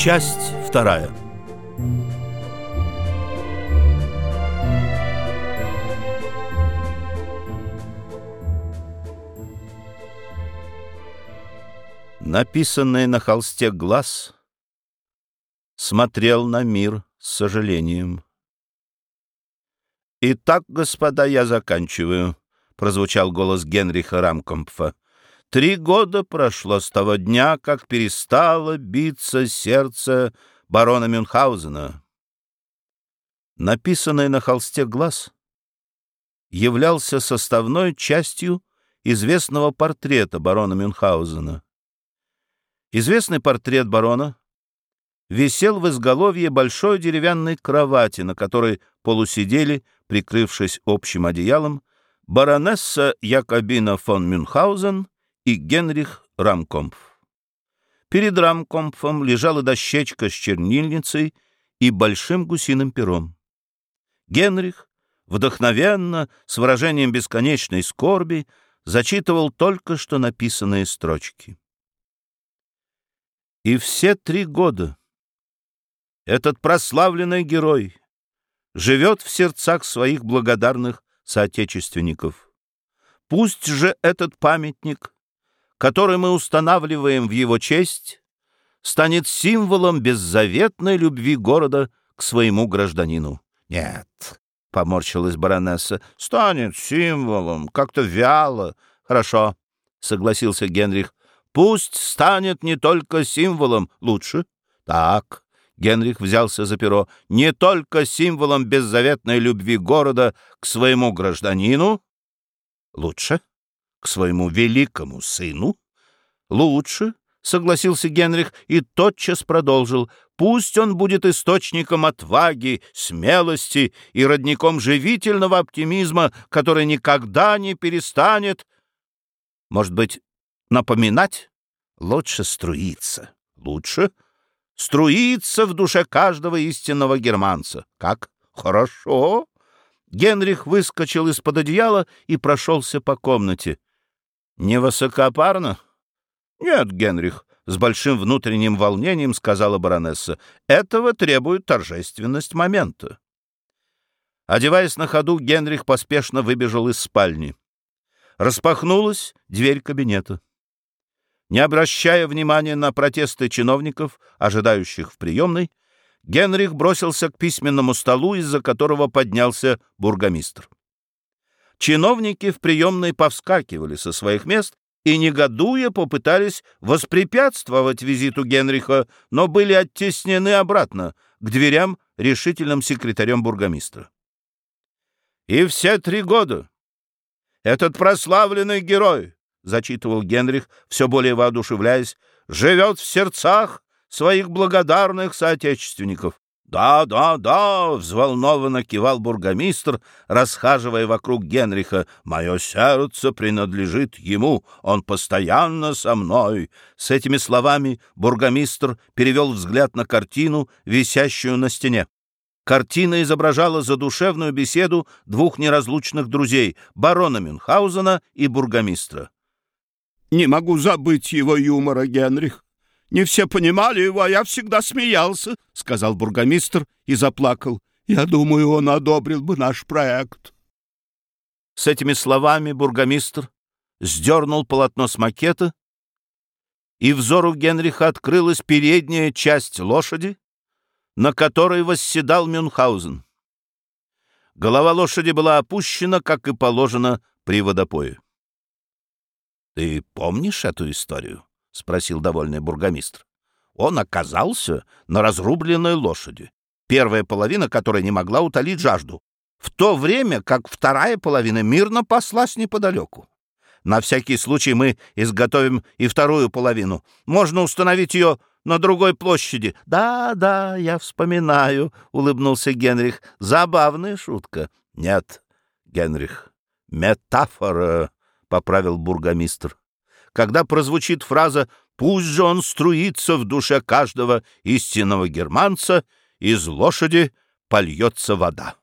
Часть вторая. Написанный на холсте глаз смотрел на мир с сожалением. «Итак, господа, я заканчиваю», — прозвучал голос Генриха Рамкомпфа. Три года прошло с того дня, как перестало биться сердце барона Мюнхгаузена. Написанный на холсте глаз являлся составной частью известного портрета барона Мюнхгаузена. Известный портрет барона висел в изголовье большой деревянной кровати, на которой полусидели, прикрывшись общим одеялом, баронесса Якобина фон Мюнхгаузен и Генрих Рамкомпф. Перед Рамкомпфом лежала дощечка с чернильницей и большим гусиным пером. Генрих, вдохновенно, с выражением бесконечной скорби, зачитывал только что написанные строчки. И все три года этот прославленный герой живет в сердцах своих благодарных соотечественников. Пусть же этот памятник который мы устанавливаем в его честь, станет символом беззаветной любви города к своему гражданину. Нет, — поморщилась баронесса, — станет символом, как-то вяло. Хорошо, — согласился Генрих, — пусть станет не только символом, лучше. Так, Генрих взялся за перо, не только символом беззаветной любви города к своему гражданину, лучше к своему великому сыну? Лучше, — согласился Генрих и тотчас продолжил, — пусть он будет источником отваги, смелости и родником живительного оптимизма, который никогда не перестанет, может быть, напоминать? Лучше струиться. Лучше струиться в душе каждого истинного германца. Как? Хорошо. Генрих выскочил из-под одеяла и прошелся по комнате. «Не высокопарно?» «Нет, Генрих», — с большим внутренним волнением сказала баронесса, «этого требует торжественность момента». Одеваясь на ходу, Генрих поспешно выбежал из спальни. Распахнулась дверь кабинета. Не обращая внимания на протесты чиновников, ожидающих в приемной, Генрих бросился к письменному столу, из-за которого поднялся бургомистр. Чиновники в приемной повскакивали со своих мест и, негодуя, попытались воспрепятствовать визиту Генриха, но были оттеснены обратно к дверям решительным секретарем бургомистра. «И все три года этот прославленный герой, — зачитывал Генрих, все более воодушевляясь, — живет в сердцах своих благодарных соотечественников. «Да, да, да!» — взволнованно кивал бургомистр, расхаживая вокруг Генриха. «Мое сердце принадлежит ему, он постоянно со мной!» С этими словами бургомистр перевел взгляд на картину, висящую на стене. Картина изображала задушевную беседу двух неразлучных друзей — барона Мюнхгаузена и бургомистра. «Не могу забыть его юмора, Генрих», не все понимали его, а я всегда смеялся, — сказал бургомистр и заплакал. Я думаю, он одобрил бы наш проект. С этими словами бургомистр сдернул полотно с макета, и взору Генриха открылась передняя часть лошади, на которой восседал Мюнхгаузен. Голова лошади была опущена, как и положено при водопое. — Ты помнишь эту историю? — спросил довольный бургомистр. Он оказался на разрубленной лошади, первая половина которой не могла утолить жажду, в то время как вторая половина мирно паслась неподалеку. На всякий случай мы изготовим и вторую половину. Можно установить ее на другой площади. Да, да, я вспоминаю, улыбнулся Генрих. Забавная шутка. Нет, Генрих, метафора, поправил бургомистр когда прозвучит фраза «Пусть же он струится в душе каждого истинного германца, из лошади польется вода».